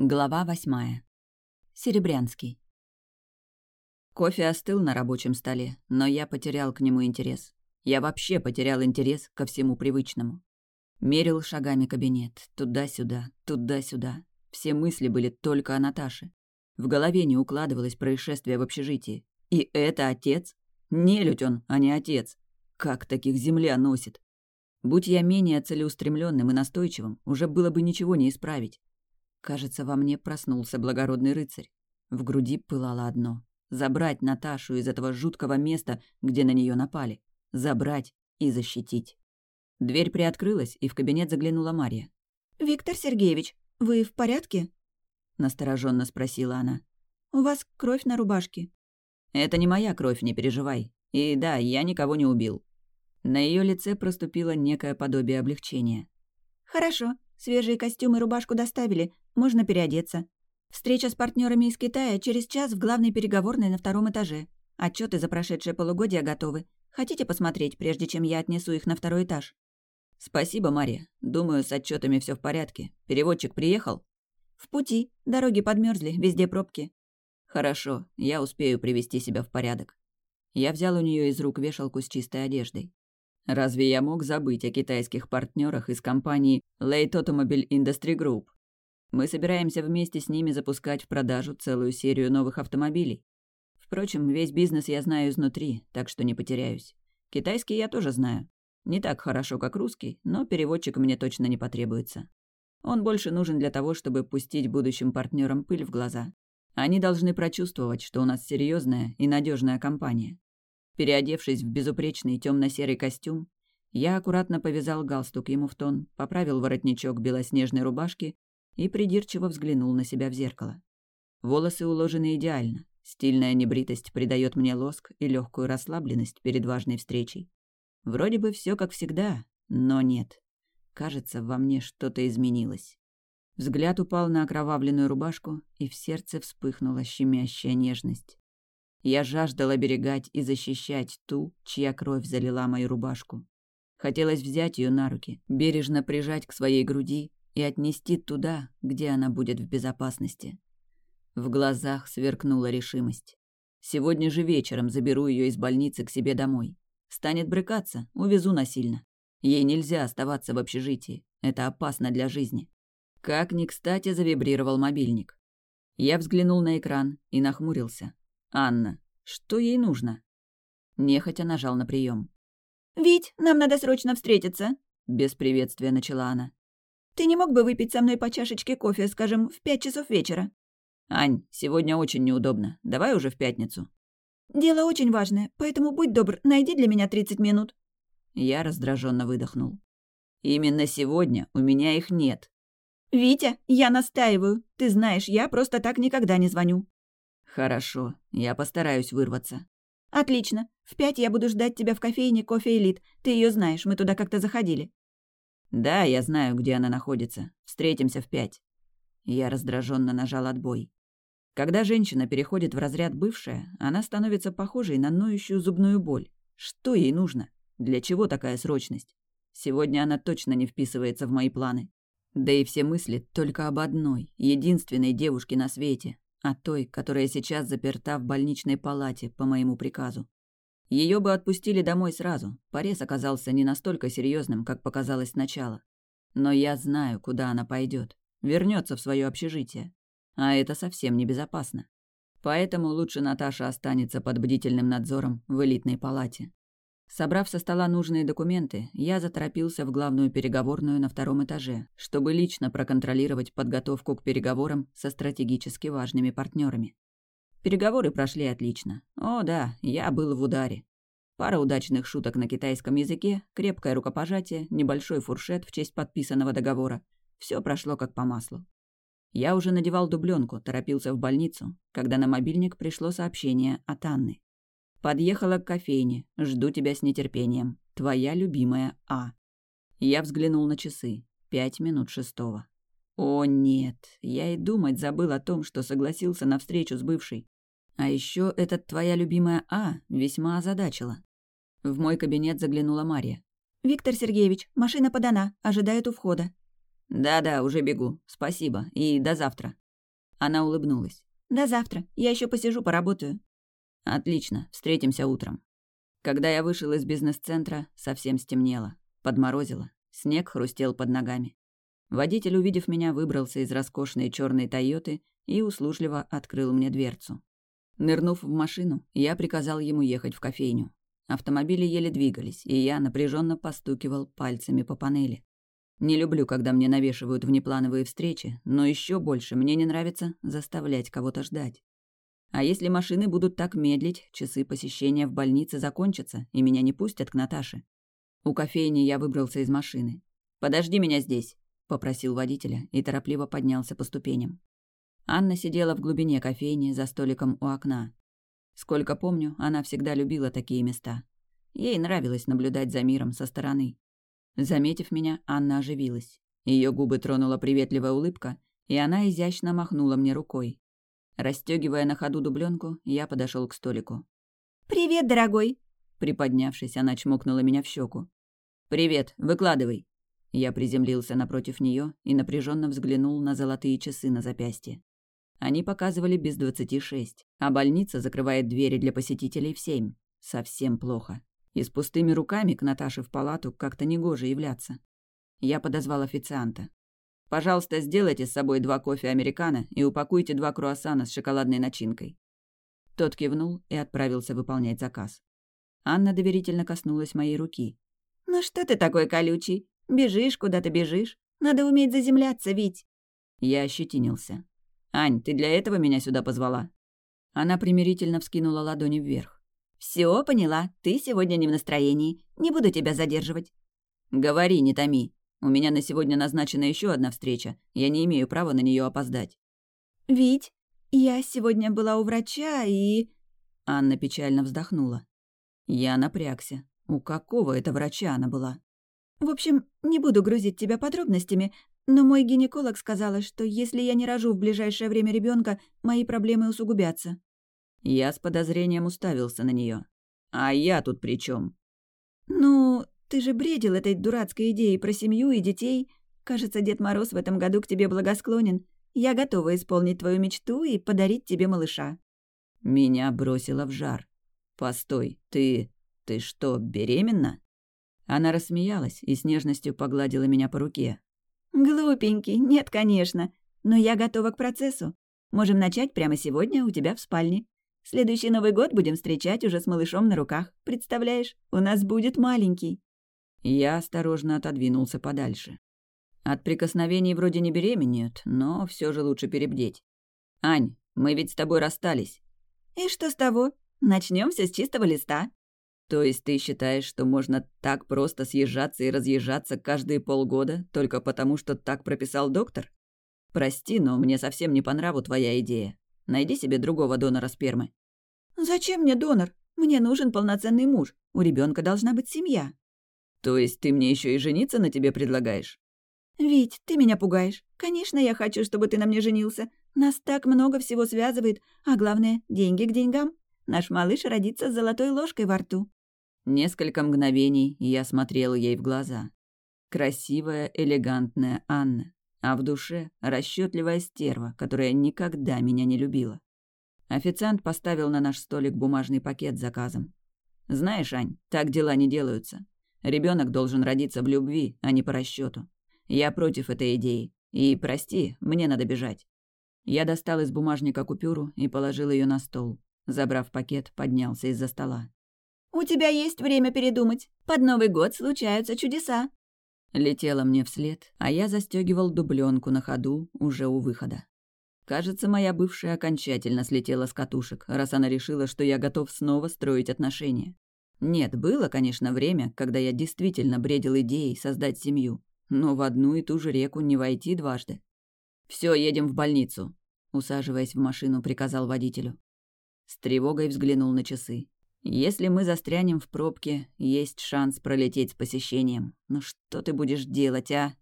Глава восьмая. Серебрянский. Кофе остыл на рабочем столе, но я потерял к нему интерес. Я вообще потерял интерес ко всему привычному. Мерил шагами кабинет, туда-сюда, туда-сюда. Все мысли были только о Наташе. В голове не укладывалось происшествие в общежитии. И это отец? Нелюдь он, а не отец. Как таких земля носит? Будь я менее целеустремленным и настойчивым, уже было бы ничего не исправить. Кажется, во мне проснулся благородный рыцарь. В груди пылало одно — забрать Наташу из этого жуткого места, где на нее напали. Забрать и защитить. Дверь приоткрылась, и в кабинет заглянула Мария. «Виктор Сергеевич, вы в порядке?» — настороженно спросила она. «У вас кровь на рубашке». «Это не моя кровь, не переживай. И да, я никого не убил». На ее лице проступило некое подобие облегчения. «Хорошо. Свежие костюмы и рубашку доставили. Можно переодеться. Встреча с партнерами из Китая через час в главной переговорной на втором этаже. Отчеты за прошедшее полугодие готовы. Хотите посмотреть, прежде чем я отнесу их на второй этаж? Спасибо, Мария. Думаю, с отчетами все в порядке. Переводчик приехал? В пути. Дороги подмерзли, везде пробки. Хорошо, я успею привести себя в порядок. Я взял у нее из рук вешалку с чистой одеждой. Разве я мог забыть о китайских партнерах из компании Late Automobile Industry Group? Мы собираемся вместе с ними запускать в продажу целую серию новых автомобилей. Впрочем, весь бизнес я знаю изнутри, так что не потеряюсь. Китайский я тоже знаю. Не так хорошо, как русский, но переводчик мне точно не потребуется. Он больше нужен для того, чтобы пустить будущим партнерам пыль в глаза. Они должны прочувствовать, что у нас серьезная и надежная компания. Переодевшись в безупречный темно-серый костюм, я аккуратно повязал галстук ему в тон, поправил воротничок белоснежной рубашки и придирчиво взглянул на себя в зеркало. Волосы уложены идеально, стильная небритость придает мне лоск и легкую расслабленность перед важной встречей. Вроде бы все как всегда, но нет. Кажется, во мне что-то изменилось. Взгляд упал на окровавленную рубашку, и в сердце вспыхнула щемящая нежность. Я жаждал оберегать и защищать ту, чья кровь залила мою рубашку. Хотелось взять ее на руки, бережно прижать к своей груди и отнести туда, где она будет в безопасности. В глазах сверкнула решимость. Сегодня же вечером заберу ее из больницы к себе домой. Станет брыкаться, увезу насильно. Ей нельзя оставаться в общежитии. Это опасно для жизни. Как ни кстати завибрировал мобильник. Я взглянул на экран и нахмурился. Анна. Что ей нужно? Нехотя нажал на прием. «Вить, нам надо срочно встретиться», — без приветствия начала она. «Ты не мог бы выпить со мной по чашечке кофе, скажем, в пять часов вечера?» «Ань, сегодня очень неудобно. Давай уже в пятницу». «Дело очень важное, поэтому будь добр, найди для меня тридцать минут». Я раздраженно выдохнул. «Именно сегодня у меня их нет». «Витя, я настаиваю. Ты знаешь, я просто так никогда не звоню». «Хорошо, я постараюсь вырваться». «Отлично. В пять я буду ждать тебя в кофейне «Кофе Элит». Ты ее знаешь, мы туда как-то заходили». «Да, я знаю, где она находится. Встретимся в пять». Я раздраженно нажал отбой. Когда женщина переходит в разряд бывшая, она становится похожей на ноющую зубную боль. Что ей нужно? Для чего такая срочность? Сегодня она точно не вписывается в мои планы. Да и все мысли только об одной, единственной девушке на свете, а той, которая сейчас заперта в больничной палате по моему приказу. Ее бы отпустили домой сразу. Порез оказался не настолько серьезным, как показалось сначала. Но я знаю, куда она пойдет. Вернется в свое общежитие. А это совсем небезопасно. Поэтому лучше Наташа останется под бдительным надзором в элитной палате. Собрав со стола нужные документы, я заторопился в главную переговорную на втором этаже, чтобы лично проконтролировать подготовку к переговорам со стратегически важными партнерами. Переговоры прошли отлично. О да, я был в ударе. Пара удачных шуток на китайском языке, крепкое рукопожатие, небольшой фуршет в честь подписанного договора. Все прошло как по маслу. Я уже надевал дубленку, торопился в больницу, когда на мобильник пришло сообщение от Анны. Подъехала к кофейне. Жду тебя с нетерпением. Твоя любимая А. Я взглянул на часы. Пять минут шестого. О, нет. Я и думать забыл о том, что согласился на встречу с бывшей. А еще этот твоя любимая А весьма озадачила. В мой кабинет заглянула Мария. «Виктор Сергеевич, машина подана, ожидает у входа». «Да-да, уже бегу. Спасибо. И до завтра». Она улыбнулась. «До завтра. Я еще посижу, поработаю». «Отлично. Встретимся утром». Когда я вышел из бизнес-центра, совсем стемнело. Подморозило. Снег хрустел под ногами. Водитель, увидев меня, выбрался из роскошной черной «Тойоты» и услужливо открыл мне дверцу. Нырнув в машину, я приказал ему ехать в кофейню. Автомобили еле двигались, и я напряженно постукивал пальцами по панели. Не люблю, когда мне навешивают внеплановые встречи, но еще больше мне не нравится заставлять кого-то ждать. А если машины будут так медлить, часы посещения в больнице закончатся, и меня не пустят к Наташе. У кофейни я выбрался из машины. «Подожди меня здесь», — попросил водителя и торопливо поднялся по ступеням. Анна сидела в глубине кофейни за столиком у окна. Сколько помню, она всегда любила такие места. Ей нравилось наблюдать за миром со стороны. Заметив меня, Анна оживилась. Ее губы тронула приветливая улыбка, и она изящно махнула мне рукой. Расстегивая на ходу дубленку, я подошел к столику. «Привет, дорогой!» Приподнявшись, она чмокнула меня в щеку. «Привет, выкладывай!» Я приземлился напротив нее и напряженно взглянул на золотые часы на запястье. Они показывали без двадцати шесть, а больница закрывает двери для посетителей в семь. Совсем плохо. И с пустыми руками к Наташе в палату как-то негоже являться. Я подозвал официанта. «Пожалуйста, сделайте с собой два кофе американо и упакуйте два круассана с шоколадной начинкой». Тот кивнул и отправился выполнять заказ. Анна доверительно коснулась моей руки. «Ну что ты такой колючий? Бежишь, куда-то бежишь. Надо уметь заземляться, Вить». Я ощетинился. «Ань, ты для этого меня сюда позвала?» Она примирительно вскинула ладони вверх. Все, поняла. Ты сегодня не в настроении. Не буду тебя задерживать». «Говори, не томи. У меня на сегодня назначена еще одна встреча. Я не имею права на нее опоздать». «Вить, я сегодня была у врача и...» Анна печально вздохнула. Я напрягся. У какого это врача она была? «В общем, не буду грузить тебя подробностями, но мой гинеколог сказала, что если я не рожу в ближайшее время ребенка, мои проблемы усугубятся. Я с подозрением уставился на нее. А я тут при чем? Ну, ты же бредил этой дурацкой идеей про семью и детей. Кажется, Дед Мороз в этом году к тебе благосклонен. Я готова исполнить твою мечту и подарить тебе малыша. Меня бросило в жар. Постой, ты... ты что, беременна? Она рассмеялась и с нежностью погладила меня по руке. «Глупенький, нет, конечно. Но я готова к процессу. Можем начать прямо сегодня у тебя в спальне. Следующий Новый год будем встречать уже с малышом на руках. Представляешь, у нас будет маленький». Я осторожно отодвинулся подальше. От прикосновений вроде не беременеют, но все же лучше перебдеть. «Ань, мы ведь с тобой расстались». «И что с того? Начнем все с чистого листа». То есть ты считаешь, что можно так просто съезжаться и разъезжаться каждые полгода, только потому, что так прописал доктор? Прости, но мне совсем не по нраву твоя идея. Найди себе другого донора спермы. Зачем мне донор? Мне нужен полноценный муж. У ребенка должна быть семья. То есть ты мне еще и жениться на тебе предлагаешь? Вить, ты меня пугаешь. Конечно, я хочу, чтобы ты на мне женился. Нас так много всего связывает, а главное, деньги к деньгам. Наш малыш родится с золотой ложкой во рту. Несколько мгновений я смотрела ей в глаза. Красивая, элегантная Анна, а в душе расчетливая стерва, которая никогда меня не любила. Официант поставил на наш столик бумажный пакет с заказом. «Знаешь, Ань, так дела не делаются. Ребенок должен родиться в любви, а не по расчету. Я против этой идеи. И, прости, мне надо бежать». Я достал из бумажника купюру и положил ее на стол. Забрав пакет, поднялся из-за стола. «У тебя есть время передумать. Под Новый год случаются чудеса». Летела мне вслед, а я застегивал дубленку на ходу уже у выхода. Кажется, моя бывшая окончательно слетела с катушек, раз она решила, что я готов снова строить отношения. Нет, было, конечно, время, когда я действительно бредил идеей создать семью, но в одну и ту же реку не войти дважды. Все, едем в больницу», — усаживаясь в машину, приказал водителю. С тревогой взглянул на часы. Если мы застрянем в пробке, есть шанс пролететь с посещением. Ну что ты будешь делать, а?